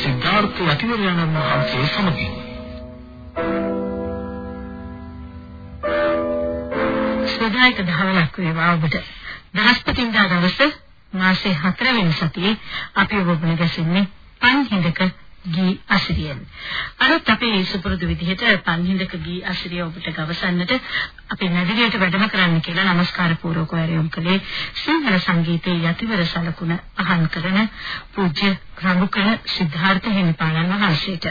කළ සිද්ධාර්ථ යතිවරයන්න් වහන්සේ සමගින්. සදායක දහවලක් වේවා ඔබට. බ්‍රහස්පතින්දා දවසේ මාසේ 4 වෙනි සතියේ අපි ඔබ මුණ ගැසෙන්නේ පන්හිඳක ගී අසිරියෙන්. අරත් අපේ සුපුරුදු විදිහට පන්හිඳක ගී අසිරිය ඔබට ගවසන්නට අපි නැදිරියට වැඩම කරන්න කියලා নমස්කාර පූර්වකව ආරම්භ කළේ සිංහල සංගීතයේ යතිවර සලකුණ අහන් කරන පූජ්‍ය රඟුකර සිද්ධාර්ථ හිමිපාණන් වහන්සේට.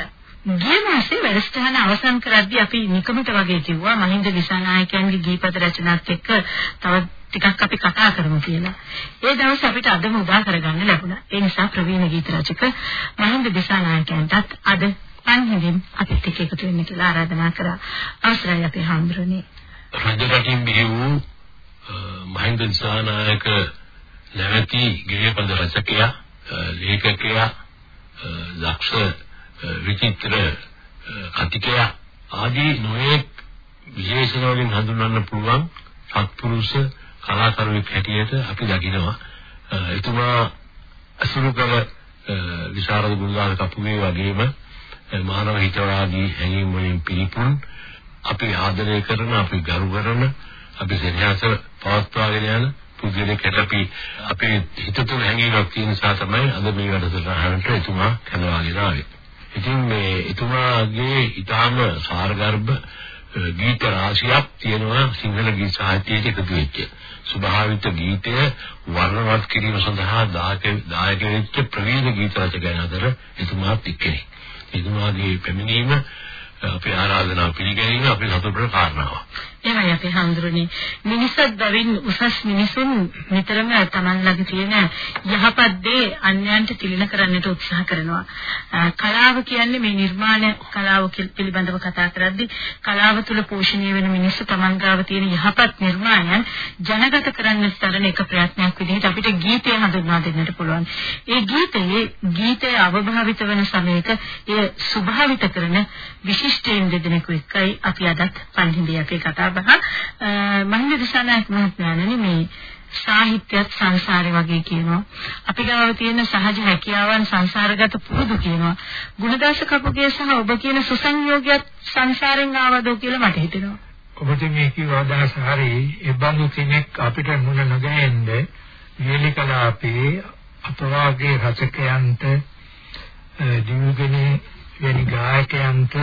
ගිය මාසේ වැඩසටහන අවසන් කරද්දී අපි නිකමට වගේ කිව්වා මහින්ද දිසානායකයන්ගේ ගීපද රචනාත් එක්ක තවත් ටිකක් අපි කතා කරමු කියලා. ඒ දවස් අපිට අදම උදා කරගන්න ලැබුණා. ඒ නිසා ප්‍රවීණ ගීත රචක මහින්ද දිසානායකයන්ටත් අද පන්හිඳින් අපිත් එක්ක එකතු වෙන්න කියලා ආරාධනා කරා. අවසරයි අපේ හාමුදුරනේ. රජරටින් බිහි වූ මහින්ද දිසානායක නැවති ගීපද රචකයා, ලේඛකයා, දක්ෂ විචිත්‍ර කතිකයා ආදී නොයෙක් විශේෂණ වලින් හඳුන්වන්න පුළුවන් සත්පුරුෂ කලාකරුවෙක් හැටියට අපි දකිනවා එතුමා අසුරු කළ විශාරද ගුණදාන කපුගේ වගේම මානව හිතවාදී හැඟීම් වලින් පිළිපුන් අපි ආදරය කරන අපි ගරු කරන අපි සෙනෙහස පවත්වාගෙන යන පුද්ගලයෙක්ට අපි අපේ හිත තුළ හැඟීමක් තියෙන නිසා තමයි අද මේ වැඩසටහනට එතුමා කැඳවාගෙන ආවේ. ඉතින් මේ එතුමාගේ ඊටාම සාරගර්භ ගීත රාශියක් තියෙනවා සිංහල ගීත සාහිත්‍යයට එකතු වෙච්ච. ස්වභාවිත ගීතය වර්ණවත් කිරීම සඳහා දායක වෙච්ච ප්‍රවීණ ගීත රචකයන් අතර එතුමාත් එක්කෙනෙක්. එතුමාගේ පැමිණීම අපේ ආරාධනාව පිළිගැනීම අපේ සතුටට කාරණාවක්. එහෙමයි අපි හඳුරන්නේ මිනිසත් බවින් උසස් මිනිසුන් නිතරම Taman ළඟ තියෙන යහපත් දේ අන්‍යයන්ට තිළින කරන්නට උත්සාහ කරනවා. කලාව කියන්නේ මේ නිර්මාණ කලාව පිළිබඳව කතා කරද්දී කලාව තුළ පෝෂණය වෙන මිනිස්සු Taman ගාව තියෙන යහපත් නිර්මාණයන් ජනගත කරන්න තරන එක ප්‍රයත්නයක් විදිහට අපිට ගීතය හඳුන්වා දෙන්නට පුළුවන්. ඒ ගීතයේ ගීතය අවභාවිත වන සමයක එය ස්වභාවිත කරන විශිෂ්ටයින් දෙදෙනෙකු එක්කයි අපි අදත් පන්හිඳිය අපේ කතා බහ මහින්ද දිසානායක මහත්මයාණනි මේ සාහිත්‍යත් සංසාරේ වගේ කියනවා. අපි ගාව තියෙන සහජ හැකියාවන් සංසාරගත පුරුදු කියනවා. ගුණදාස කපුගේ සහ ඔබ කියන සුසංයෝගයත් සංසාරෙන් ආවදෝ කියලා මට හිතෙනවා. ඔබට මේ කිව්ව අදහස හරි. ඒ බඳු කෙනෙක් අපිට මුණ නොගැහෙන්න වේලිකලාපේ අපවාගේ රචකයන්ට දිනුගනේ වැනි ගායකයන්ට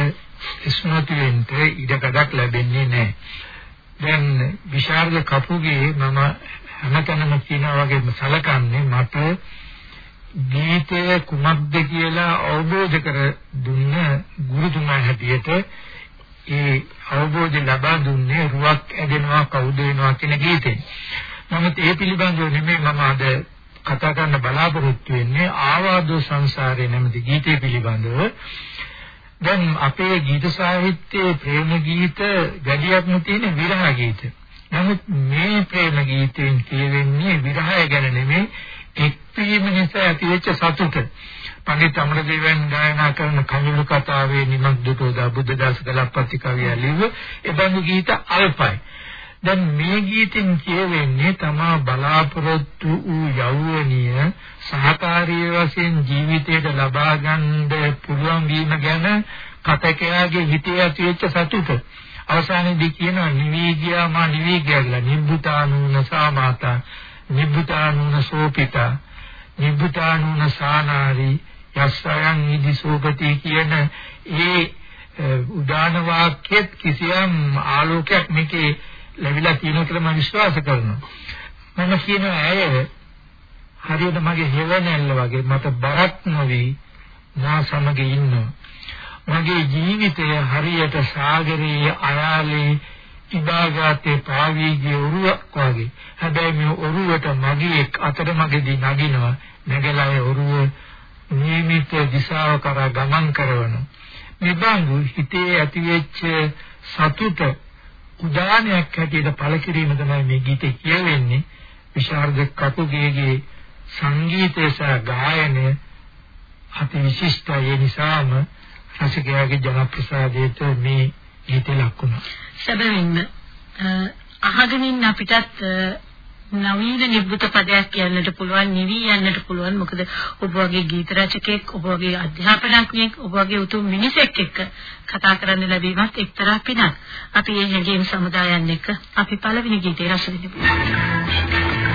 ස්මෘති වෙන්න ඉඩකඩක් ලැබෙන්නේ නැහැ. දැන් විශාරද කපුගේ මම හැමතැනම කියනා වගේම සලකන්නේ මට ගීතය කුමක්ද කියලා අවබෝධ කර දුන්න ගුරුතුමා හැටියට ඒ අවබෝධය ලබා දුන්නේ රුවක් ඇදෙනවා කවුද වෙනවා කියන ගීතෙන්. නමුත් ඒ පිළිබඳව නෙමෙයි මම අද කතා කරන්න බලාපොරොත්තු වෙන්නේ ආවාදෝ සංසාරේ නැමැති ගීතය පිළිබඳව. දැන් අපේ ගීත සාහිත්‍යයේ ප්‍රේම ගීත ගැඩියක්ම තියෙන විරහ ගීත. නමුත් මේ ප්‍රේම ගීතෙන් කියවෙන්නේ විරහය ගැන නෙමෙයි එක්වීම නිසා ඇතිවෙච්ච සතුට. පඬිත් අමරදේවයන් ගායනා කරන කඳුළු කතාවේ නිමග්ධතෝදා බුද්ධදාස කලප්පති කවිය ලිව්ව එබඳු ගීත අල්පයි. දැන් මේ ගීතෙන් කියවෙන්නේ තමා බලාපොරොත්තු වූ යෞවනිය සහකාරී වශයෙන් ජීවිතයට ලබා ගන්න පුළුවන් වීම ගැන කතකයාගේ හිතේ ඇතිවෙච්ච සතුට. අවසානයේදී කියනවා නිවීගියා මා නිවීගියා කියලා නිබ්බුතානූන සාමාතා. නිබ්බුතානූන සෝපිතා. නිබ්බුතානූන සානාරි. යස්සයන් නිදි සෝපති කියන ඒ උදාන වාක්‍යෙත් කිසියම් ආලෝකයක් මේකේ ලැබිලා තියෙනවා කියලා මම විශ්වාස කරනවා. මම කියනවා ඇය හරියට මගේ හෙවණැල්ල වගේ මට බරක් නොවි මා සමග ඉන්නවා. මගේ ජීවිතය හරියට සාගරයේ අයාලේ ඉබාගාතේ පාවී ගිය ඔරුවක් වගේ. හැබැයි මේ ඔරුවට මගේ අතර මගේදී නගිනවා. නැගලා ඒ ඔරුව නියමිත දිශාව කරා ගමන් කරනවා. මේ බඳු හිතේ ඇතිවෙච්ච සතුට උදානයක් හැටියට පළ කිරීම තමයි මේ ගීතේ කියවෙන්නේ විශාරද කපුගේගේ සංගීතය සහ ගායනය අති විශිෂ්ටයි ඒ නිසාම රසිකයාගේ ජනප්‍රසාදයට මේ ගීතය ලක් වුණා. සැබවින්ම අහගෙන ඉන්න අපිටත් නවීන නිබ්බුත පදයක් කියන්නට පුළුවන් නිවි යන්නට පුළුවන්. මොකද ඔබ වගේ ගීත රචකයෙක් ඔබ වගේ අධ්‍යාපනඥයෙක් ඔබ වගේ උතුම් මිනිසෙක් එක්ක කතා කරන්න ලැබීමත් එක්තරා පිනක්. අපි මේ හැඟීම් සමුදායන් එක්ක අපි පළවෙනි ගීතේ රස විඳිමු.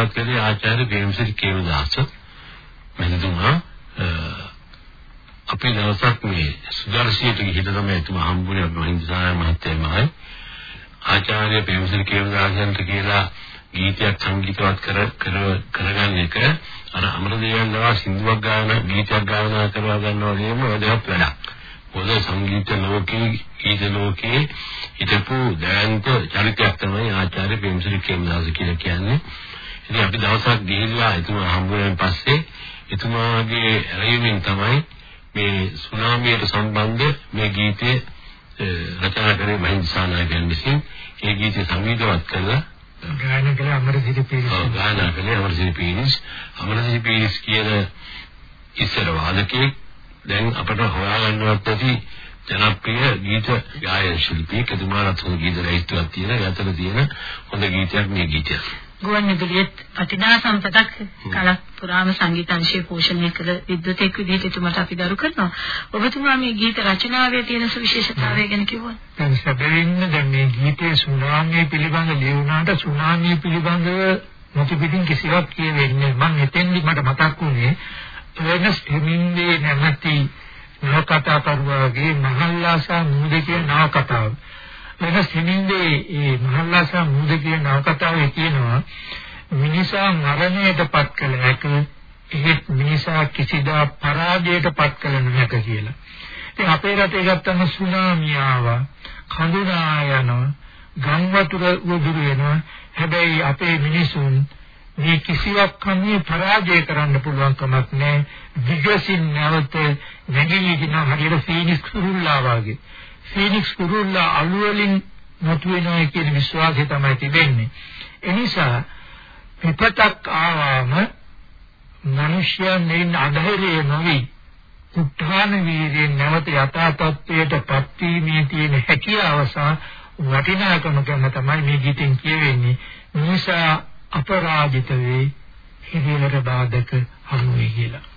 සංගීතවත් කළේ ආචාර්ය ප්‍රේමසිරි කේවදාස මහතුමා අපේ දවසක් මේ සුදර්ශියට ගිහින් තමයි එතුමා හම්බුනේ මහින්දසාය මහත්තයාමයි ආචාර්ය ප්‍රේමසිරි කේවදාසන්ට කියලා ගීතයක් සංගීතවත් කර කරගන්න එක අර අමරදේවයන් දවා සින්දුවක් ගාන ගීතයක් ගායනා කරවා ගන්නවා වගේම වැදගත් වැඩක්. පොද සංගීත ලෝකේ ගීත ලෝකේ හිටපු දයන්ත චරිතයක් තමයි ආචාර්ය ප්‍රේමසිරි කේවදාස කියලා කියන්නේ. ඉතින් අපි දවසක් ගිහිල්ලා එතුමා හම්බ වෙනන් පස්සේ එතුමාගේ රැයුමින් තමයි මේ සුනාමියට සම්බන්ධ මේ ගීතය රචනා කරේ මහින්ද සානායකයන් විසින් ඒ ගීතය සංගීතවත් කළා ගායනා කළේ අමරසිරි පීරිස්. ඔව් ගායනා කළේ අමරසිරි පීරිස්. අමරසිරි පීරිස් කියන ඉස්සර වාදකයෙක් දැන් අපට හොයාගන්නවත් ඇති ජනප්‍රිය ගීත ගායන. එතුමාට හොඳ ගීත රචිතයක් තියෙන, යතර තියෙන හොඳ ගීතයක් මේ ගීතයක්. ගුවන් විදුලියේ වටිනා සම්පතක් කලක් පුරාම සංගීත අංශය පෝෂණය කළ විද්වතෙක් විදිහට එතුමාට අපි දරු කරනවා. ඔබතුමා මේ ගීත රචනාවේ තියෙන සුවිශේෂතාවය ගැන කිව්වොත්. දැන් සැබවින්ම දැන් මේ ගීතයේ සුනාමිය පිළිබඳ ලියුණාට සුනාමිය පිළිබඳව මුතු පිටින් කිසිවක් කියෙන්නේ මම එතෙන්දි මට මතක් වුණේ එර්නස්ට් හෙමින්ගේ නැමැති නවකතා කරුවාගේ මහල්ලාසා මුහුද කියන නවකතාව. එර්නස්ට් හෙමින්ගේ මේ මහල්ලාසා මුහුද කියන නවකතාවේ කියනවා මිනිසා මරණයට පත් කළ හැක එහෙත් මිනිසා කිසිදා පරාජයට පත් කළ නොහැක කියලා. ඉතින් අපේ රටේ ගත්තම සුනාමිය ආවා, කඳුනා යනවා, ගම් වතුර උදුරු වෙනවා. හැබැයි අපේ මිනිසුන් මේ කිසිවක් කන්නේ පරාජය කරන්න පුළුවන් කමක් නැහැ. විගසින් නැවත නැගීගෙන හරියට ෆීනික්ස් කුරුල්ලා වගේ. ෆීනික්ස් කුරුල්ලා අලු වලින් මතුවෙනවා කියන විශ්වාසය තමයි තිබෙන්නේ. එනිසා විපතක් ආවම මිනිස්යන් නින් අධෛර්යය නොවි උත්හාන වීර්යයෙන් නැවත යථා තත්ත්වයට පත්වීමේ තියෙන හැකියාව සහ වටිනාකම ගැන තමයි මේ ගීතෙන් කියවෙන්නේ. නිසා අපරාජිත වේ හිරිවර බාධක හමු වේ කියලා.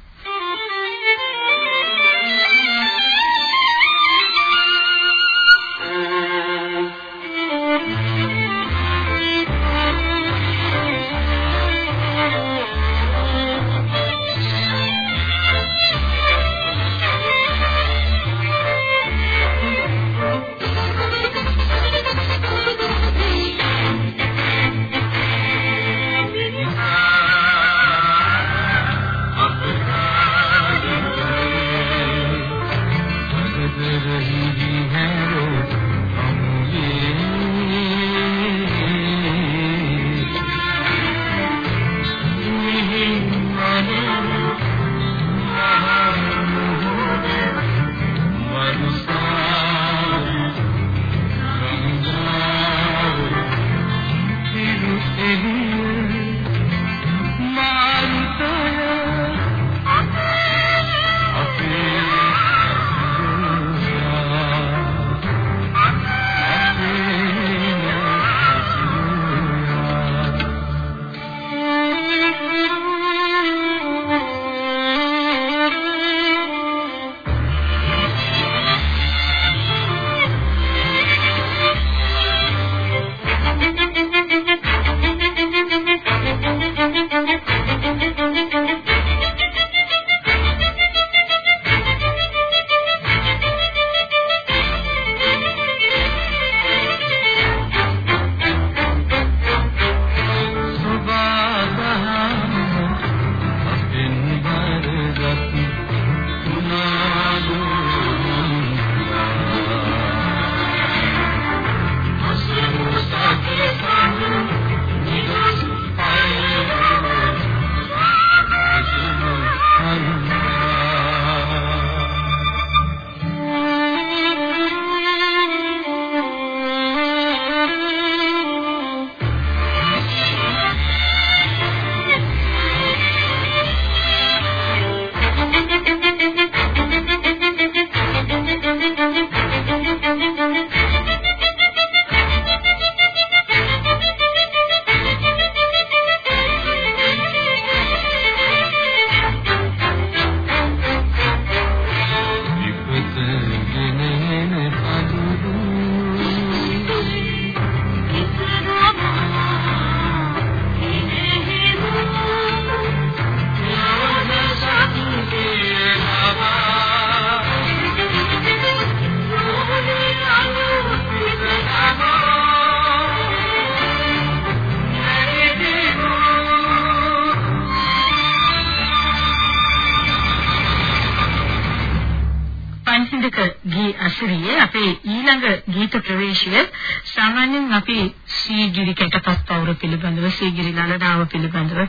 අසුරියේ අපේ ඊළඟ ගීත ප්‍රවේශය සාමාන්‍යයෙන් අපි සීගිරි කැටපත් පවුර පිළිබඳව සීගිරි නලදාව පිළිබඳව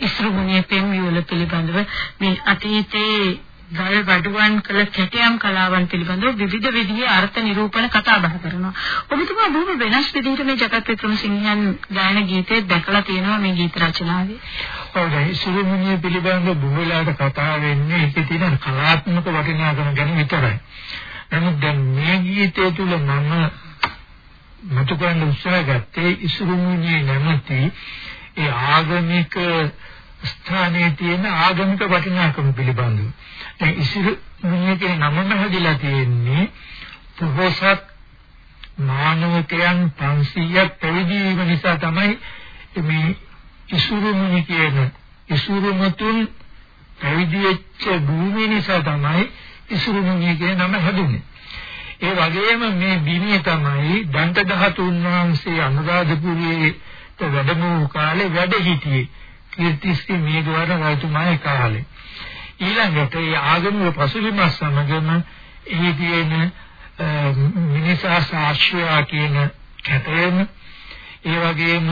ඉස්රුගුණියේ පෙම්විවල පිළිබඳව මේ අතීතයේ ගල් වඩුවන් කළ කැටයම් කලාවන් පිළිබඳව විවිධ විදිහේ අර්ථ නිරූපණ කතා බහ කරනවා. ඔබතුමා බොහොම වෙනස් විදිහට මේ ජගත් වික්‍රමසිංහයන් ගායන ගීතේ දැකලා තියෙනවා මේ ගීත රචනාවේ. ඔව් දැන් සුරුමුණිය පිළිබඳව බොහෝලාට කතා වෙන්නේ ඒකේ තියෙන කලාත්මක වටිනාකම ගැන විතරයි. නමුත් දැන් මේ ගීතය තුල මම මතු කරන්න උත්සාහ ගත්තේ ඉසුරුමුණියේ නැමැති ඒ ආගමික ස්ථානයේ තියෙන ආගමික වටිනාකම පිළිබඳව. දැන් ඉසුරුමුණිය කියන නමම හැදිලා තියෙන්නේ පොහොසත් මානවකයන් 500ක් පැවිදි වීම නිසා තමයි මේ ඉසුරුමුණි කියන ඉසුරුමුතුන් පැවිදි වෙච්ච භූමිය නිසා තමයි ඉසුරුමුණිය කියන නම හැදුනේ. ඒ වගේම මේ බිමේ තමයි දන්ත ධාතුන් වහන්සේ අනුරාධපුරයේ වැඩම වූ කාලේ වැඩ සිටියේ. කීර්තිස්රි මේදවර රජතුමාගේ කාලේ. ඊළඟට ඒ ආගමික පසුබිම සමගම එහි තියෙන මිනිසා සාක්ෂියා කියන කැටයම ඒ වගේම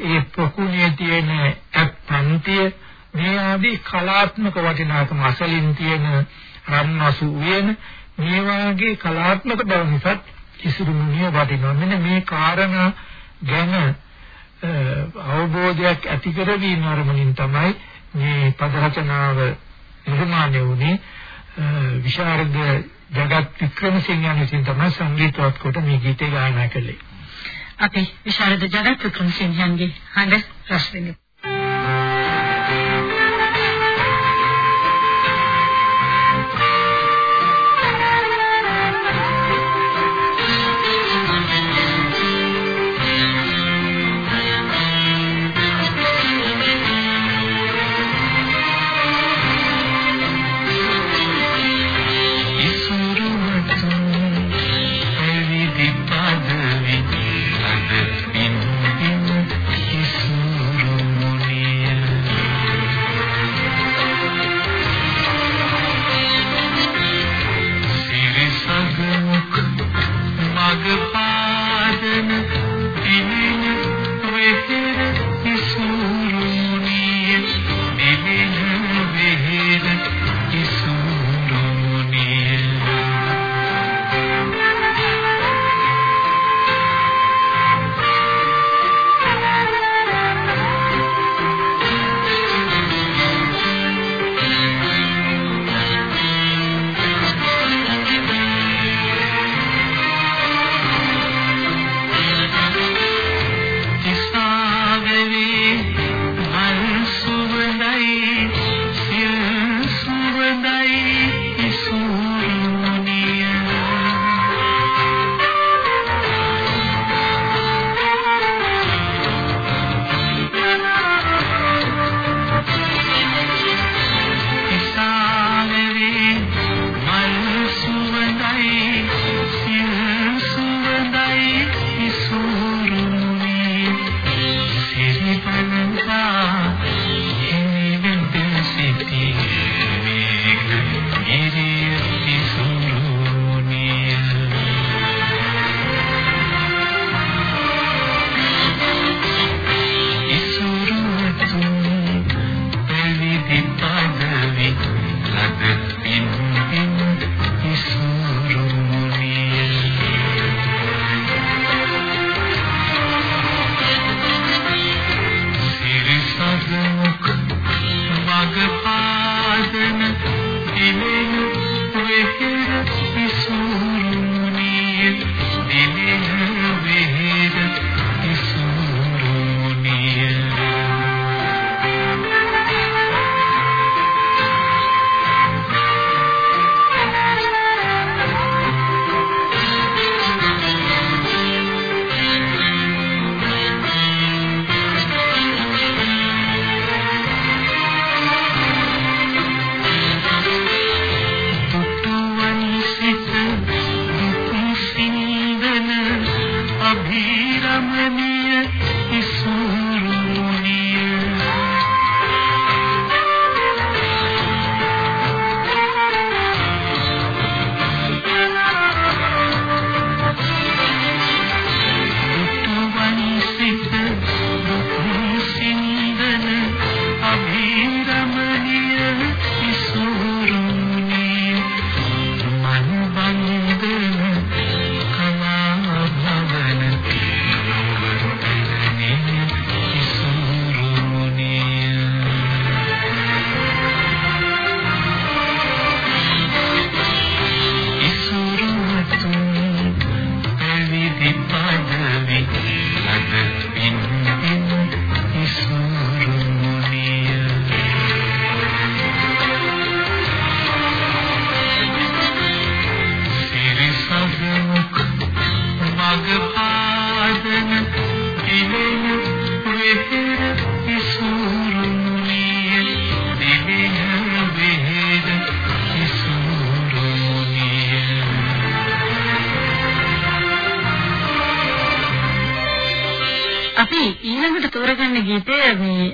ඒ පොකුණේ තියෙන අප්පන්තිය මේ ආදී කලාත්මක වටිනාකම අසලින් තියෙන රන්වසු උයන මේ වාගේ කලාත්මක බව නිසා කිසිදු මුනිය වටිනවා. මෙන්න මේ කාරණා ගැන අවබෝධයක් ඇති කරගීම අරමුණින් තමයි මේ පද රචනාව නිර්මාණය වුණේ විශාරද ජගත් වික්‍රමසිංහයන් විසින් තමයි සංගීතවත් කොට මේ ගීතය ගායනා කළේ. අපි විශාරද ජගත් වික්‍රමසිංහයන්ගේ හඬ රස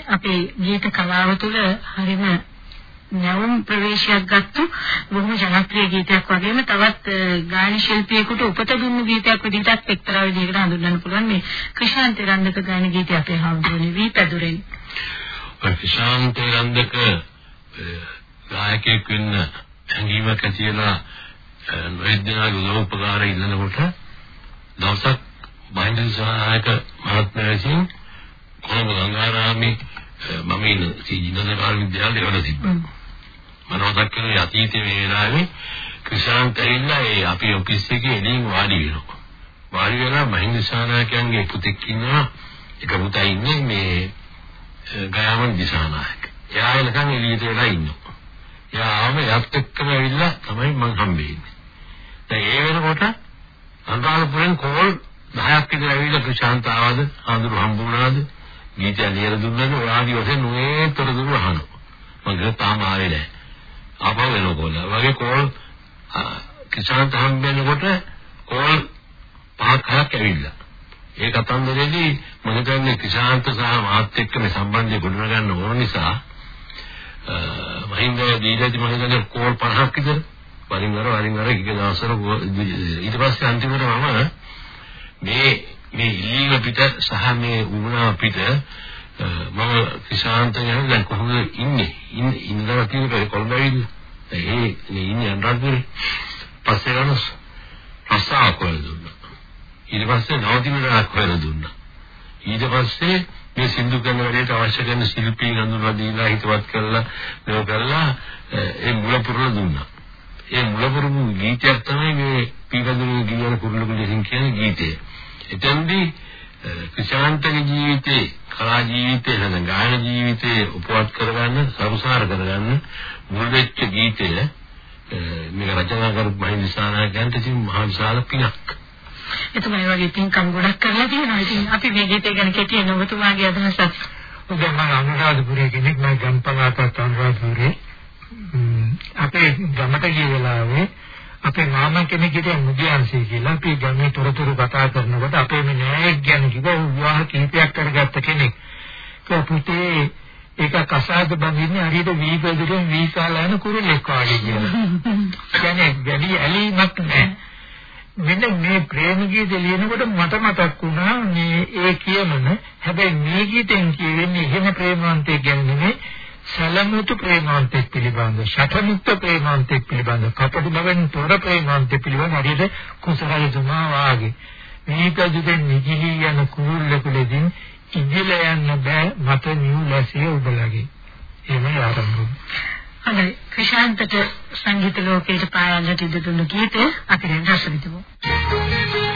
අපේ ගීත කලාව තුළ හරිම නැවුම් ප්‍රවේශයක් ගත්තු බොහොම ජනප්‍රිය ගීතයක් වගේම තවත් ගායන ශිල්පියෙකුට උපත දුන්නු ගීතයක් විදිහටත් එක්තරා විදිහකට හඳුන්වන්න පුළුවන් මේ ක්‍රිෂාන්ත රන්දක ගායන ගීතය අපේ හඳුන්වන්නේ වී පැදුරෙන්. ක්‍රිෂාන්ත රන්දක ගායකයෙක් වෙන්න හැඟීමක් ඇතිලා නොයෙද්දනාගේ උපකාර ඉල්ලනකොට දවසක් මහින්ද සහායක මහත්මයා විසින් කොළඹ ගංගාරාමේ මම ඉන්න සීජිනද කාල විද්‍යාලේ වැඩ තිබ්බා. මම මතක් කරේ අතීතයේ මේ වෙලාවේ ක්‍රිෂාන්ත ඇවිල්ලා ඒ අපේ ඔෆිස් එකේ එළින් වාඩි වෙනවා. වාඩි වෙලා මහින්ද සහායකයන්ගේ පුතෙක් ඉන්නවා. එක පුතා ඉන්නේ මේ ගයාමන් දිසානායක. එයා එනකන් එළියට වෙලා ඉන්නවා. එයා ආව එයාත් එක්කම ඇවිල්ලා තමයි මං හම්බෙන්නේ. දැන් ඒ වෙනකොට අන්තාලපුරෙන් කෝල් 10ක් විතර ඇවිල්ලා ප්‍රශාන්ත ආවද ආඳුරු හම්බුණාද ගීතය ලියලා දුන්නද ඔයාගේ වශයෙන් නොයේ තොරතුරු අහනවා. මම ගිහ තාම ආවේ නැහැ. ආපහු එනකොට වගේ කෝල් ප්‍රශාන්ත හම්බෙනකොට කෝල් පහක් හයක් ඇවිල්ලා. ඒ කතන්දරේදී මම හිතන්නේ ප්‍රශාන්ත සහ මාත් එක්ක මේ සම්බන්ධය ගොඩනගන්න ඕන නිසා මහින්ද දීලාදී මම හිතන්නේ කෝල් 50ක් විතර. වරින් වර වරින් වර එක දවසර ඊට පස්සේ අන්තිමට මම මේ මේ ඉල්ලීම පිට සහ මේ වුණා පිට මම කිසාන්ත යන දැන් කොහොමද ඉන්නේ? ඉන්න ඉන්නලා තියෙන්නේ කොළඹවිල ඒ මේ ඉන්නේ අන්රාපුරේ පස්සේ ගනස්. රස්සාව කරලා දුන්නා. ඊට පස්සේ නවතිනරක් කරලා දුන්නා. ඊට පස්සේ මේ සින්දු කරන වැඩේට අවශ්‍ය කරන ශිල්පී හඳුන්වලා දීලා හිතවත් කරලා මේක කරලා ඒ මුල පුරලා දුන්නා. ඒ මුල පුරුදු ගීතයක් තමයි මේ පීකඳුරු ගියන කුරුල්ලකුලින් කියන ගීතය. එතෙන්දී ක්‍රිෂාන්තගේ ජීවිතේ කලා ජීවිතේ නැත්නම් ගායන ජීවිතේ උපවත් කරගන්න සරුසාර කරගන්න මුල් වෙච්ච ගීතය මේක රචනා කරපු මහින්දිසානායකයන්ට ඉතින් මහා විශාල පිනක්. එතුමා ඒ වගේ පින්කම් ගොඩක් කරලා තියෙනවා. ඉතින් අපි මේ ගීතය ගැන කෙටියෙන් ඔබතුමාගේ අදහසක්. ඔබ මම අනුරාධපුරයේ කෙනෙක් මම ගම්පලාතත් අනුරාධපුරේ අපේ ගමට ගිය වෙලාවේ අපේ මාමා කෙනෙක් හිටියා මුදියන්සී කියලා අපි ගමේ තොරතුරු කතා කරනකොට අපේ මේ නෑයෙක් ගැන කිව්වා විවාහ කීපයක් කරගත්ත කෙනෙක්. ඒ පුතේ ඒක කසාද බඳින්නේ හරියට වී පෙදුරෙන් වී කාලා යන කුරුල්ලෙක් වගේ කියලා. කියන්නේ වැඩි ඇලීමක් නෑ. මෙන්න මේ ප්‍රේම ගීත ලියනකොට මට මතක් වුණා මේ ඒ කියමන හැබැයි මේ ගීතෙන් කියවෙන්නේ එහෙම ප්‍රේමවන්තයෙක් ගැන නෙමෙයි සලමුතු ප්‍රේමාන්තෙක් පිළිබඳ, ශතමුක්ත ප්‍රේමාන්තෙක් පිළිබඳ, කපටු බවෙන් තොර ප්‍රේමාන්තෙක් පිළිබඳ හරියට කුසල දුමා වාගේ. මේක දුදෙන් නිගිලි යන කුරුල්ලකුලෙදින් ඉදිල යන්න බෑ මට නියුලසිය උබලගේ. එහෙමයි ආරම්භ. හොඳයි. ක්‍රිෂාන්තට සංගීත ලෝකයට පායන්නට ඉඩ දුන්න ගීතය අපි දැන් රස විඳමු.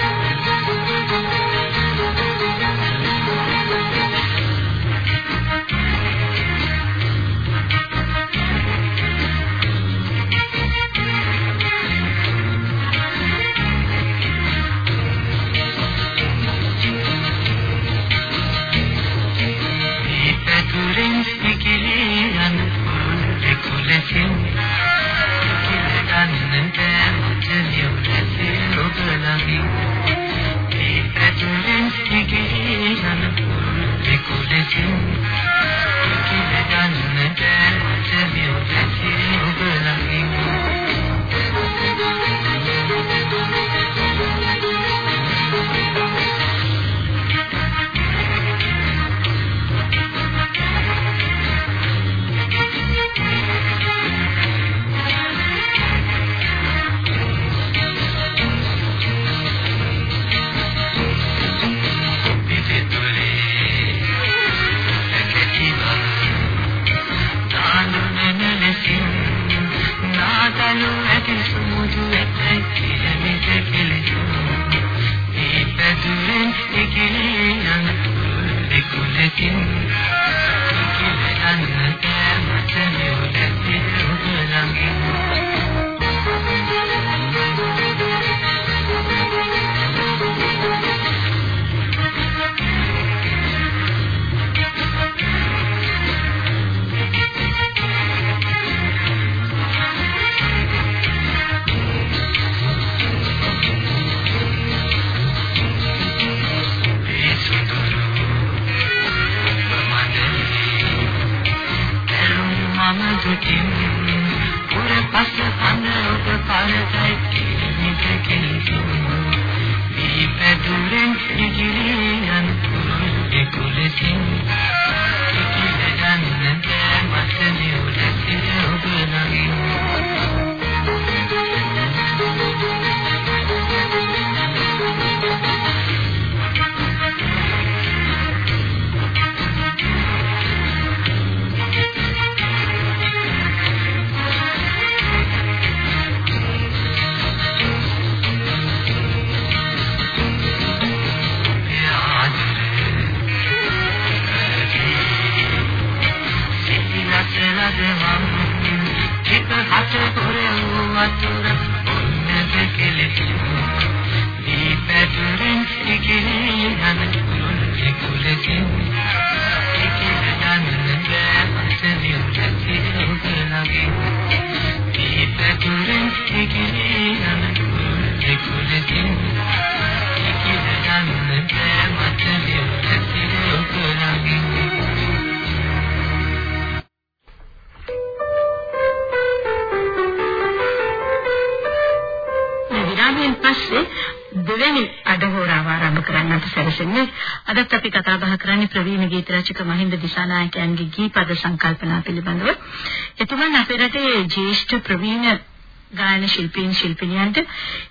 කරන්නට සැරසෙන්නේ අදත් අපි කතා බහ කරන්නේ ප්‍රවීණ ගීත රචක මහින්ද දිසානායකයන්ගේ ගීපද සංකල්පනා පිළිබඳව. එතුමන් අපේ රටේ ජ්‍යෙෂ්ඨ ප්‍රවීණ ගායන ශිල්පීන් ශිල්පිනියන්ට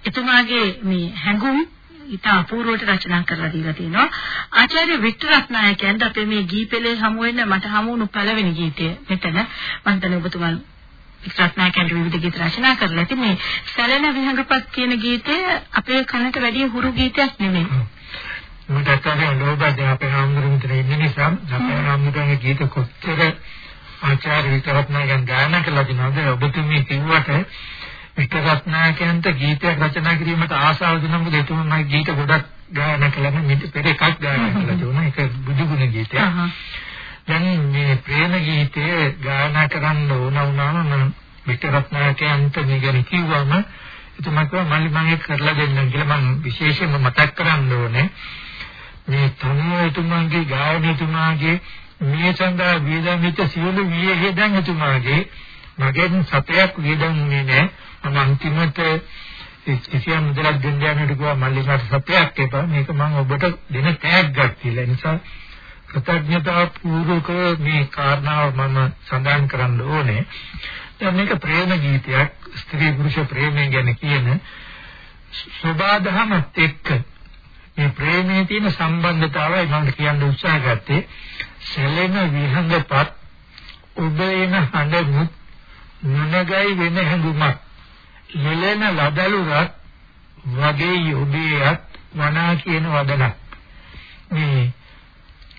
එතුමාගේ මේ හැඟුම් ඉතා අපූර්වට රචනා කරලා දීලා තියෙනවා. ආචාර්ය වික්ටර් රත්නායකයන්ට අපේ මේ ගීපෙලේ හමු වෙන මට හමු වුණු පළවෙනි ගීතය මෙතන මම හිතන්නේ ඔබතුමන් වික්ටර් රත්නායකයන්ට විවිධ ගීත රචනා කරලා ඇති මේ සැලෙන විහඟපත් කියන ගීතය අපේ කනට වැඩි හුරු ගීතයක් නෙමෙයි. මට අත්දැකීම් ලෝබද අපේ හාමුදුරුවෝ විතර ඉන්න නිසා අපේ හාමුදුරුවෝගේ ගීත කොච්චර ආචාර්ය විතරත්නායකයන් ගායනා කළා දිනවද ඔබතුමී කිව්වට විතරත්නායකයන්ට ගීතයක් රචනා කිරීමට ආසාව දුන්නා මොකද එතුමා ගීත ගොඩක් ගායනා කළා මේ පෙර එකක් ගායනා කළා දුන්නා ඒක බුදුගුණ ගීතයක්. දැන් මේ ප්‍රේම ගීතය ගායනා කරන්න ඕන වුණාම මම විතරත්නායකයන්ට මේ ගැන කිව්වම එතුමා කිව්වා මල්ලි මම ඒක කරලා දෙන්නම් කියලා මම විශේෂයෙන්ම මතක් කරන්න ඕනේ මේ තනුව එතුමාගේ ගායන එතුමාගේ මේ සඳහා වේදන් වෙච්ච සියලු වියහෙදන් එතුමාගේ මගෙන් සතයක් වේදන් උනේ නැහැ මම අන්තිමට කිසියම් මුදලක් දෙන්න යන්නට කිව්වා මල්ලි මට සතයක් එපා. මේක මම ඔබට දෙන තෑග්ගක් කියලා. නිසා කෘතඥතා පූර්වක මේ කාරණාව මම සඳහන් කරන්න ඕනේ. දැන් මේක ප්‍රේම ගීතයක්. ස්ත්‍රී පුරුෂ ප්‍රේමය ගැන කියන සබාධමත් එක්ක මේ ප්‍රේමයේ තියෙන සම්බන්ධතාවය මම කියන්න උත්සාහ ගත්තේ සැලෙන විහඟපත් ඔබ එන හඬමුත් නොනගයි වෙන හැඟුමක් ලෙලෙන ලදලුරත් වගේ ඔබේත් වනා කියන වදනක්. මේ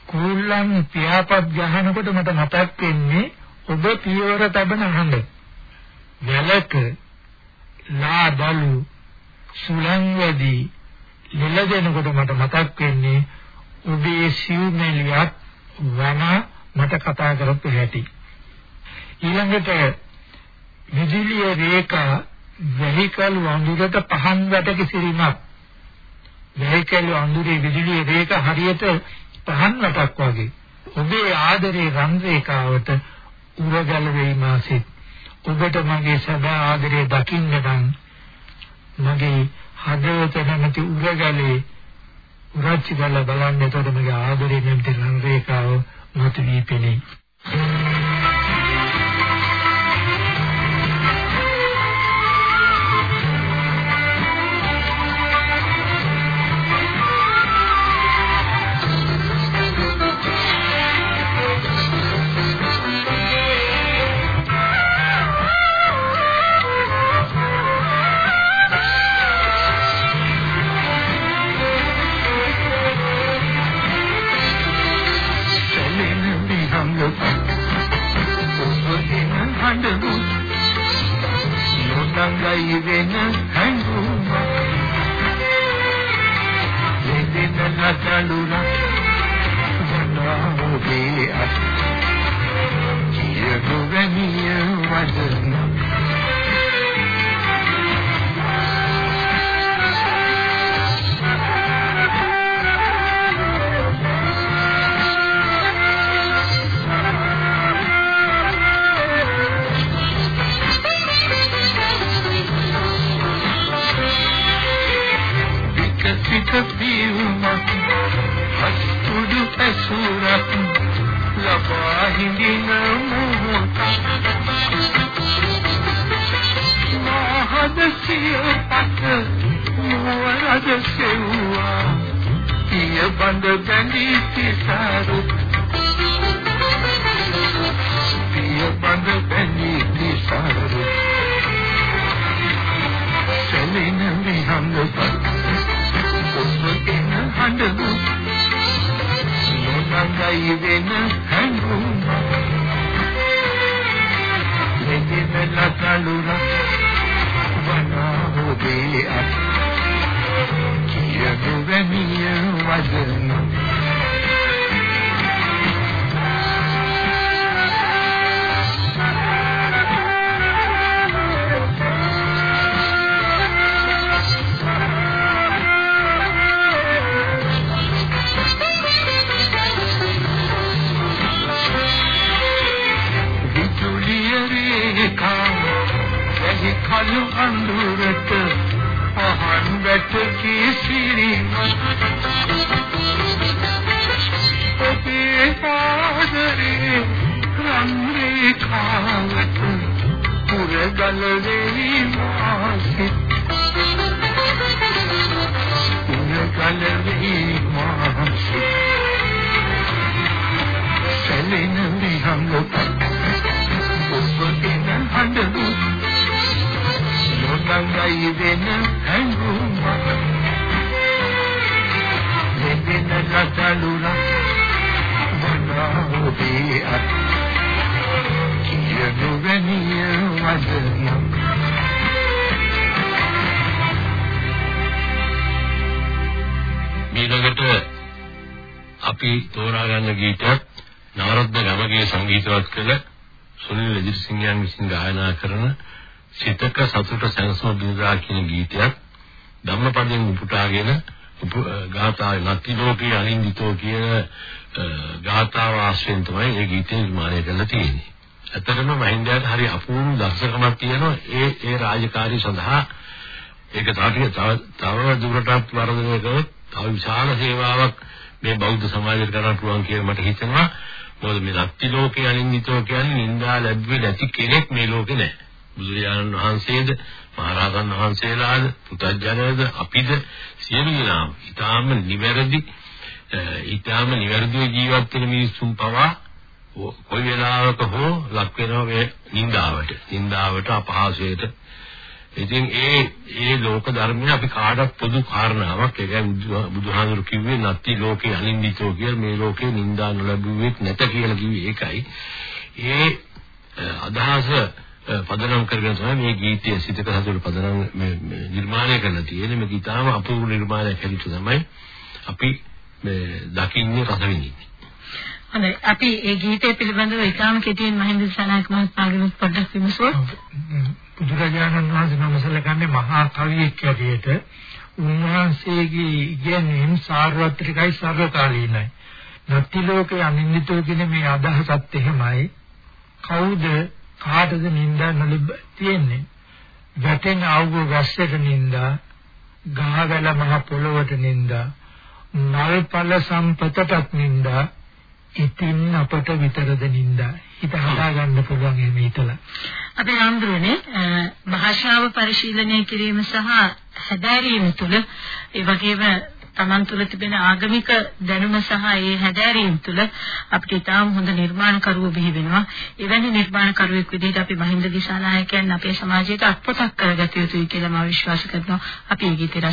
කුල්ලන් පියාපත් ගහනකොට මට මතක් වෙන්නේ ඔබ පියවර තබන හඬ. වැලක ලාදලු සුලංවදී ලෙල දෙනකොට මට මතක් වෙන්නේ ඔබේ සිව්මෙලියත් වන මට කතා කරපු හැටි. ඊළඟට විදුලිය රේඛා වෙහිකල් වඳුරට පහන් වැටක සිරිමක් වෙහිකල් වඳුරේ විදුලිය රේඛා හරියට පහන් වැටක් වගේ. ඔබේ ආදරේ රන් රේඛාවට උරගල වෙයි මාසෙත්. ඔබට මගේ සදා ආදරේ දකින්න නම් මගේ හදවත නැමැති උරගලේ උරච්චි ගල බලන්න එතකොට මගේ ආදරේ නැමැති රන් රේඛාව මත වී පෙනේ. සුනිල් එදිරිසිංහයන් විසින් ගායනා කරන සිතක සතුට සැනසීම බිඳා කියන ගීතයක් ධම්මපදයෙන් උපුටාගෙන ගාථා නැති ලෝකේ අනින්දිතෝ කියන ගාථාව ආශ්‍රයෙන් තමයි මේ ගීතය නිර්මාණය කරලා තියෙන්නේ. ඇත්තටම මහින්දයාට හරි අපූර්ව දර්ශකමක් තියෙනවා ඒ ඒ රාජකාරී සඳහා ඒක තාටික තව දුරටත් වර්ධනය කරොත් තව විශාල සේවාවක් මේ බෞද්ධ සමාජයට කරන්න පුළුවන් කියලා මට හිතෙනවා. මොකද මේ නැති ලෝකේ අනින්දිතෝ කියන්නේ නින්දා ලැබුවේ නැති කෙනෙක් මේ ලෝකේ නැහැ. බුදුරජාණන් වහන්සේද මහරහතන් වහන්සේලාද පුතඥයද අපිද සියලු දෙනාම ඊටාම නිවැරදි ඊටාම නිවැරදිව ජීවත් වෙන මිනිසුන් පවා කොයි වෙලාවක හෝ ලක් වෙනවා මේ නින්දාවට නින්දාවට අපහාසයට ඉතින් ඒ ඒ ලෝක ධර්මය අපි කාටත් පොදු කාරණාවක්. ඒකයි බුදුහාමුදුරු කිව්වේ නැති ලෝකේ අනින්දිතෝ කියලා මේ ලෝකේ නින්දා නොලැබුවෙත් නැත කියලා කිව්වේ ඒකයි. ඒ අදහස පදනම් කරගෙන තමයි මේ ගීතය සිතක හසුරු පදනම් මේ නිර්මාණය කරලා තියෙන්නේ. මේක ඊටාම අපූර්ව නිර්මාණයක් හැටියට තමයි අපි මේ දකින්නේ රස විඳින්නේ. හොඳයි අපි ඒ ගීතය පිළිබඳව ඊටාම කෙටියෙන් මහින්ද සනායක මහත්මයාගෙන් පොඩ්ඩක් විමසුවොත් බුදුරජාණන් වහන්සේ නමසලකන්නේ මහා කවියෙක් ඇටියට උන්වහන්සේගේ ඉගෙනීම් සාර්වත්‍රිකයි සර්වකාලීනයි. නැති ලෝකේ අනින්දිතෝ කියන මේ අදහසත් එහෙමයි. කවුද කාටද නින්දා නොලබ තියෙන්නේ වැටෙන ආවුව වැස්සට නින්දා ගහවැල මහ පොළොවට නින්දා නල්පල සම්පතටත් නින්දා ඉතින් අපට විතරද නින්දා හිත හදාගන්න පුළුවන් එහෙම හිතලා අපේ ආන්දරනේ භාෂාව පරිශීලනය කිරීම සහ හැදෑරීම තුළ ඒ වගේම Taman තුල තිබෙන ආගමික දැනුම සහ ඒ හැදෑරීම් තුළ අපිට ඉතාම හොඳ නිර්මාණකරුවෝ බිහි වෙනවා. එවැනි නිර්මාණකරුවෙක් විදිහට අපි මහින්ද දිසානායකයන් අපේ සමාජයට අත්පොතක් කරගත යුතුයි කියලා මම විශ්වාස කරනවා. අපි මේ ගීතය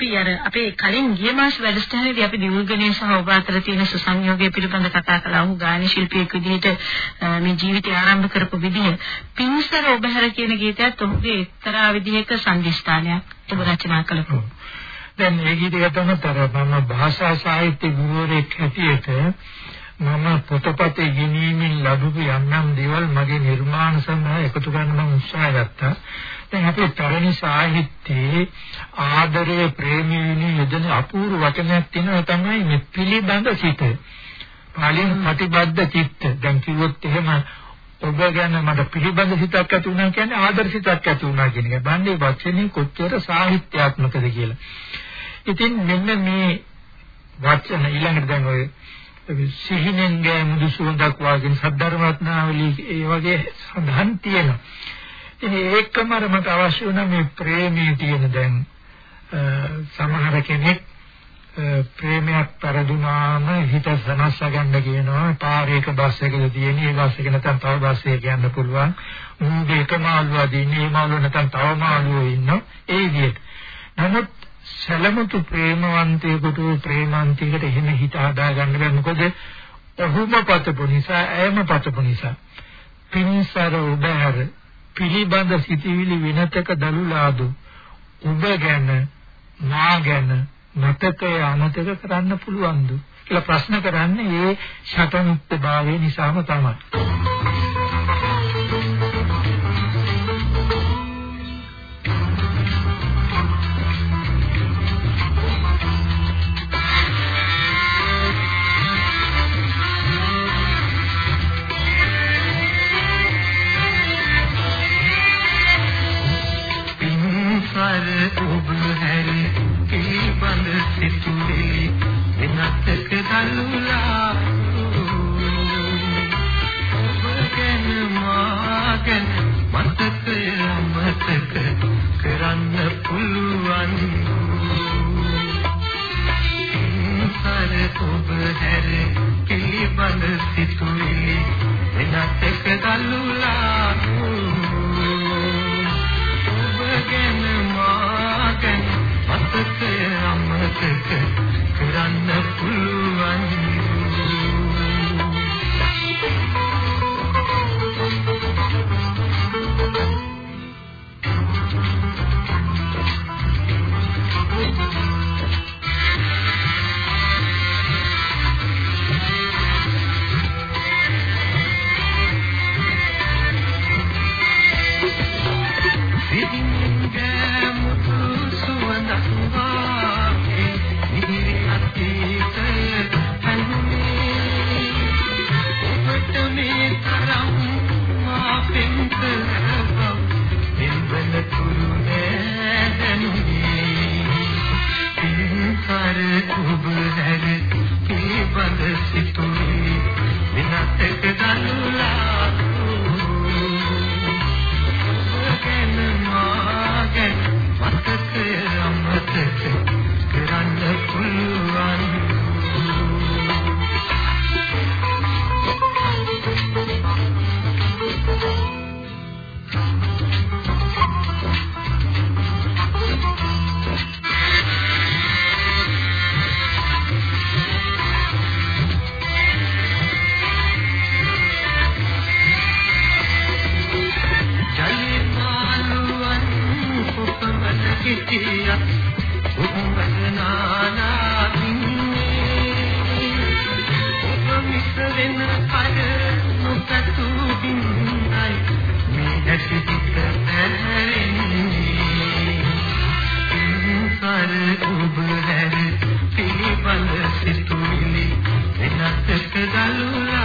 අපි අර අපේ කලින් ගිය මාස වැඩසටහනේදී අපි දියුල්ගණේ සහ ඔබ අතර තියෙන සුසංයෝගය පිළිබඳ කතා කළා. ඔහු ගායන ශිල්පියෙක් විදිහට මේ ජීවිතය ආරම්භ කරපු විදිහ. පින්සර ඔබහැර කියන ගීතයත් ඔහුගේ එක්තරා විදිහක සංදිස්ථානයක් ඔබ රචනා කළපු. දැන් මේ ගීතය තමතර මම භාෂා සාහිත්‍ය ගුරුවරයෙක් හැටියට මම පොතපතේ ගෙනීමෙන් ලැබුණු යම්නම් දේවල් මගේ නිර්මාණ සඳහා එකතු කරන්න මම උත්සාහ ගත්තා. දැන් අපේ තරණි සාහිත්‍යයේ ආදරය ප්‍රේමීනි යදන අපූර්ව වචනයක් තියෙනවා තමයි මේ පිළිබඳ සිත. පාලියෙන් ප්‍රතිබද්ධ චිත්ත. දැන් කිව්වොත් එහෙම ඔබ ගැන මට පිළිබඳ සිතක් ඇති වුණා කියන්නේ ආදර සිතක් ඇති වුණා කියන එක. බණ්ඩේ වචනේ කොච්චර සාහිත්‍යාත්මකද කියලා. ඉතින් මෙන්න මේ වචන ඊළඟට දැන් ඔය සිහිනෙන් ගෑ මුදු සුවඳක් වාගේ සද්ධර්මරත්නාවලී ඒ වගේ සඳහන් තියෙනවා. ඉතින් ඒකම අර මට අවශ්‍ය වුණා මේ ප්‍රේමයේ තියෙන දැන් සමහර කෙනෙක් ප්‍රේමයක් පරදුනාම හිත සනස්ස ගන්න කියනවා පාරේක බස් එකද තියෙන ඒ බස් එක නැත්නම් තව බස් එකක් යන්න පුළුවන්. මුගේ එක මාළුවා දින්නේ ඒ මාළුවා නැත්නම් තව මාළුවෝ ඉන්නවා. ඒ විදිහට. නමුත් සැලමුතු ප්‍රේමවන්තයෙකුට ප්‍රේමන්තියකට එහෙම හිත හදා ගන්න බෑ මොකද? ඔහුම පතපු නිසා ඇයම පතපු නිසා. පින්සර උබහැර පිළිබඳ සිටිවිලි විනතක දලුලාදු ඔබ ගැන මා ගැන මතකය අමතක කරන්න පුළුවන්ද කියලා ප්‍රශ්න කරන්නේ ඒ ෂටමුක්ත භාවය නිසාම තමයි. ඒක කරන්න පුළුවන් සංසාර ඔබ හැර පිළිබඳ සිතුවිලි වෙනත් එක දල්ලුලා ඔබගෙන මාගෙන මතකේ අමතක කරන්න පුළුවන් Thank you. Lula.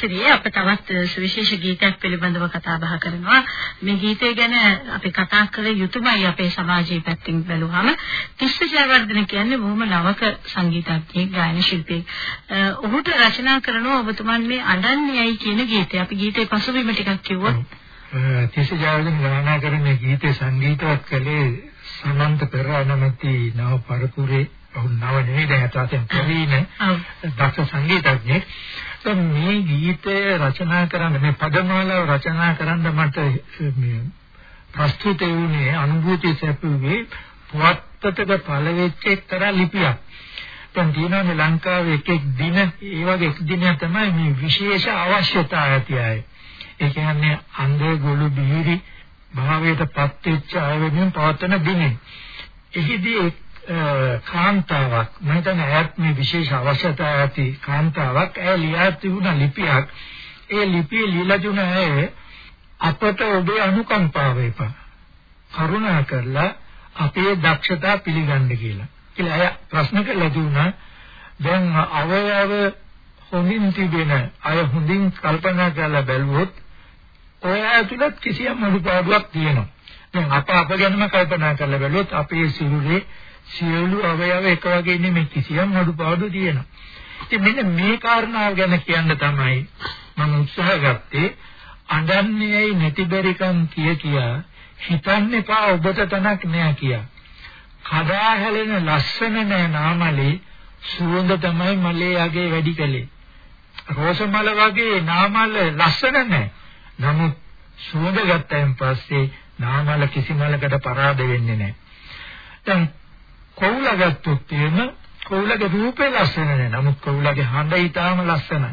අසිරියේ අප තවත් සුවිශේෂ ගීතයක් පිළිබඳව කතා බහ කරනවා. මේ ගීතය ගැන අපි කතා කළ යුතුමයි අපේ සමාජයේ පැත්තෙන් බැලුවහම. තිස්ස ජයවර්ධන කියන්නේ බොහොම නවක සංගීතඥයෙක්, ගායන ශිල්පියෙක්. ඔහුට රචනා කරනවා ඔබතුමන් මේ අඬන්නේයි කියන ගීතය. අපි ගීතේ පසුබිම ටිකක් කිව්වොත්. තිස්ස ජයවර්ධන ගායනා කරන මේ ගීතේ සංගීතවත් කළේ සමන්ත පෙරා නැමැති නව පරපුරේ ඔහු නව නෙවෙයි දැන් අතෙන් ප්‍රවීණ දක්ෂ සංගීතඥයෙක්. දැන් මේ ගීතය රචනා කරන්න මේ පදමාලාව රචනා කරන්න මට මේ ප්‍රස්තුත වුණේ අනුභූතිය සැපුවේ පුවත්පතක පළවෙච්ච එක්තරා ලිපියක්. දැන් තියෙනවානේ ලංකාවේ එක එක් දින ඒ වගේ එක් දිනයක් තමයි මේ විශේෂ අවශ්‍යතා ඇති අය. ඒ කියන්නේ අන්ධ ගොළු බිහිරි භාවයට පත් වෙච්ච අය වෙනුවෙන් පවත්වන දිනේ. එහිදී කාන්තාවක් මම හිතන්නේ ඇයත් මේ විශේෂ අවශ්‍යතාව ඇති කාන්තාවක්. ඇය ලියා තිබුණ ලිපියක්. ඒ ලිපියේ ලියලා තිබුණ ඇය අපට ඔබේ අනුකම්පාව එපා. කරුණා කරලා අපේ දක්ෂතා පිළිගන්න කියලා. කියලා අය ප්‍රශ්න කළා දුන්නා දැන් අවයව හොඳින් තිබෙන අය හොඳින් කල්පනා කරලා බැලුවොත් ඔය ඇතුළත් කිසියම් අඩුපාඩුවක් තියෙනවා. දැන් අප අප ගැනම කල්පනා කරලා බැලුවොත් අපේ සිරුරේ සියලු අවයව එක වගේ නෙමෙයි කිසියම් අඩුපාඩු තියෙනවා. ඉතින් මෙන්න මේ කාරණාව ගැන කියන්න තමයි මම උත්සාහ ගත්තේ අඬන්නේයි නැතිබරිකම් කිය කියා හිතන්න එපා ඔබට තනක් නෑ කියා. කඩා හැලෙන ලස්සන නෑ නාමලේ සුවඳ තමයි මලේ යගේ වැඩි කලේ. රෝස මල වගේ නාමල ලස්සන නෑ. නමුත් සුවඳ ගත්තයින් පස්සේ නාමල කිසි මලකට පරාද වෙන්නේ නෑ. දැන් කොවුල ගත්තොත් එහෙම කොවුලගේ රූපේ ලස්සන නෑ. නමුත් කොවුලගේ හඬ ඊටාම ලස්සනයි.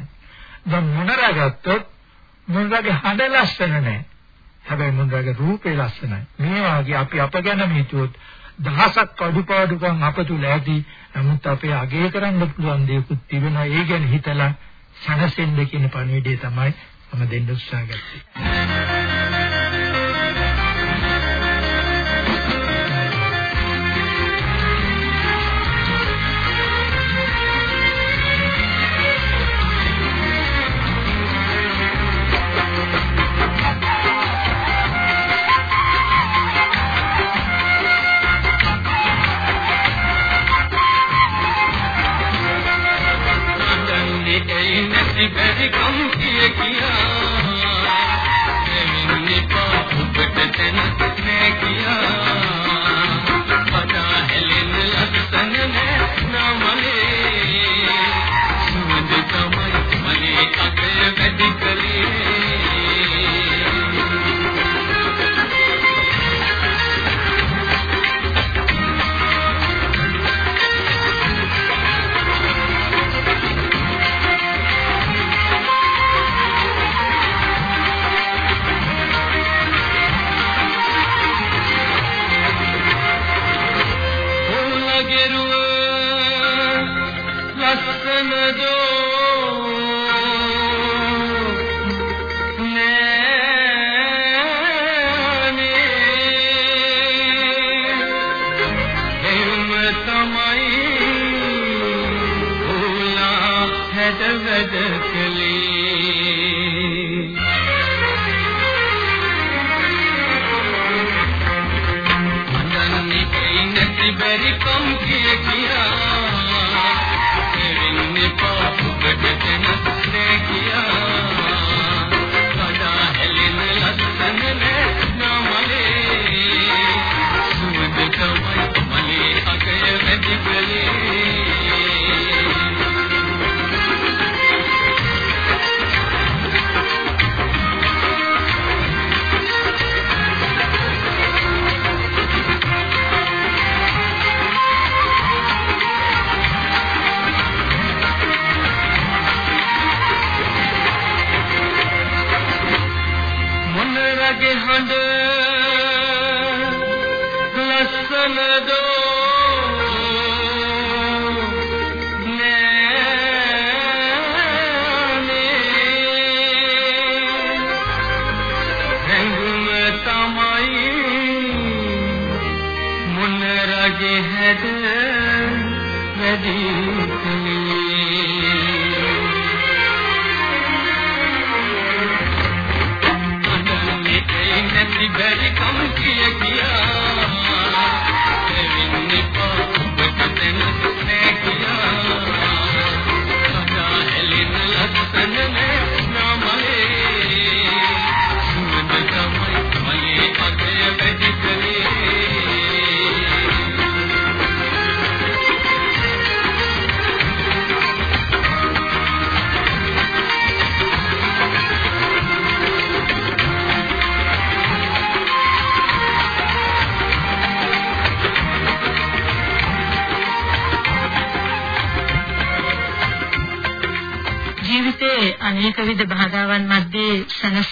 දැන් මොනර ගත්තොත් මොනරගේ හඬ ලස්සන නෑ. හැබැයි මොනරගේ රූපේ ලස්සනයි. මේ වාගේ අපි අප ගැන හිතුවොත් දහසක් අඩුපාඩුකම් අප තුල ඇති. නමුත් අපේ අගය කරන්න පුළුවන් දේකුත් තිබෙනවා. ඒ ගැන හිතලා සනසෙන්න කියන පණිවිඩය තමයි මම දෙන්න උත්සාහ ගත්තේ.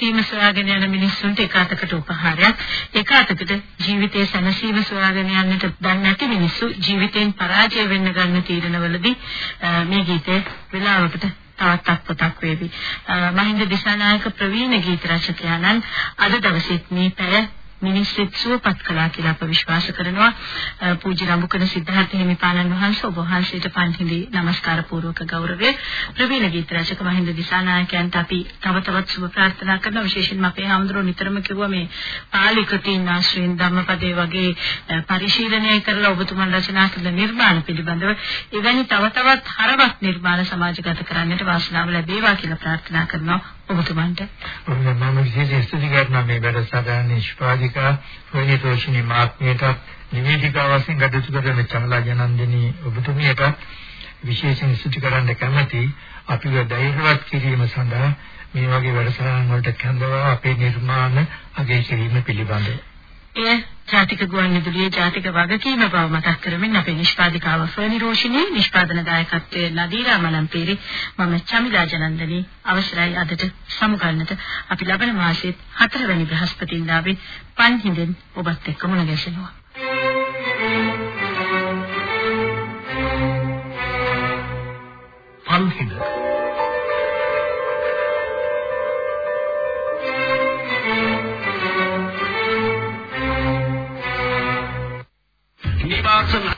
සැනසීම සොයාගෙන යන මිනිස්සුන්ට එක අතකට උපහාරයක් එක අතකට ජීවිතයේ සැනසීම සොයාගෙන යන්නට දන්නේ නැති මිනිස්සු ජීවිතෙන් පරාජය වෙන්න ගන්න තීරණවලදී මේ ගීතය වෙලාවකට තවත් අත්පොතක් වේවි. මහින්ද දිසානායක ප්‍රවීණ ගීත රචකයාණන් අද දවසේත් මේ පැය මිනිස්සුත් සුවපත් කළා කියලා අප විශ්වාස කරනවා. පූජ්‍ය රඹුකන සිද්ධාර්ථ හිමිපාණන් වහන්සේ ඔබ වහන්සේට පන්හිඳි নমස්කාර පූර්වක ගෞරවය ප්‍රවීණ ගීත රචක මහින්ද දිසානායකයන්ට අපි තව තවත් සුබ ප්‍රාර්ථනා කරනවා. විශේෂයෙන්ම අපේ හාමුදුරුවෝ නිතරම කිව්වා මේ පාලි කෘතීන් ආශ්‍රයෙන් ධම්මපදයේ වගේ පරිශීලනය කරලා ඔබතුමන් රචනා කළ නිර්මාණ පිළිබඳව එවැනි තව තවත් හරවත් නිර්මාණ සමාජගත කරන්නට වාසනාව ලැබේවා කියලා ප්‍රාර්ථනා කරනවා. ඔබතුමන්ට මම විශේෂ ස්තුති කරනවා මේ වැඩසටහන නිෂ්පාදිකා රෝහිණී රෝෂිනී මාත්මියට නිවේදිකා වශයෙන් කටයුතු කරන චමලා ජනන්දිනී ඔබතුමියට විශේෂයෙන් ස්තුති කරන්න කැමැති අපිව ධෛර්යවත් කිරීම සඳහා මේ වගේ වැඩසටහන් වලට කැඳවා අපේ නිර්මාණ අගය කිරීම පිළිබඳව. එය ජාතික ගුවන්විදුලියේ ජාතික වගකීම බව මතක් කරමින් අපේ නිෂ්පාදිකාව ෆර්නි රෝෂිනී නිෂ්පාදන දායකත්වයේ නදීරා මලම්පේරි මම චමිලා ජනන්දනී අවසරයි අදට සමුගන්නට. අපි ලබන මාසයේ 4 වෙනි බ්‍රහස්පතින්දාවේ පන්හිඳෙන් ඔබත් එක්ක මුණ ගැසෙනවා. පන්හිඳ Johnson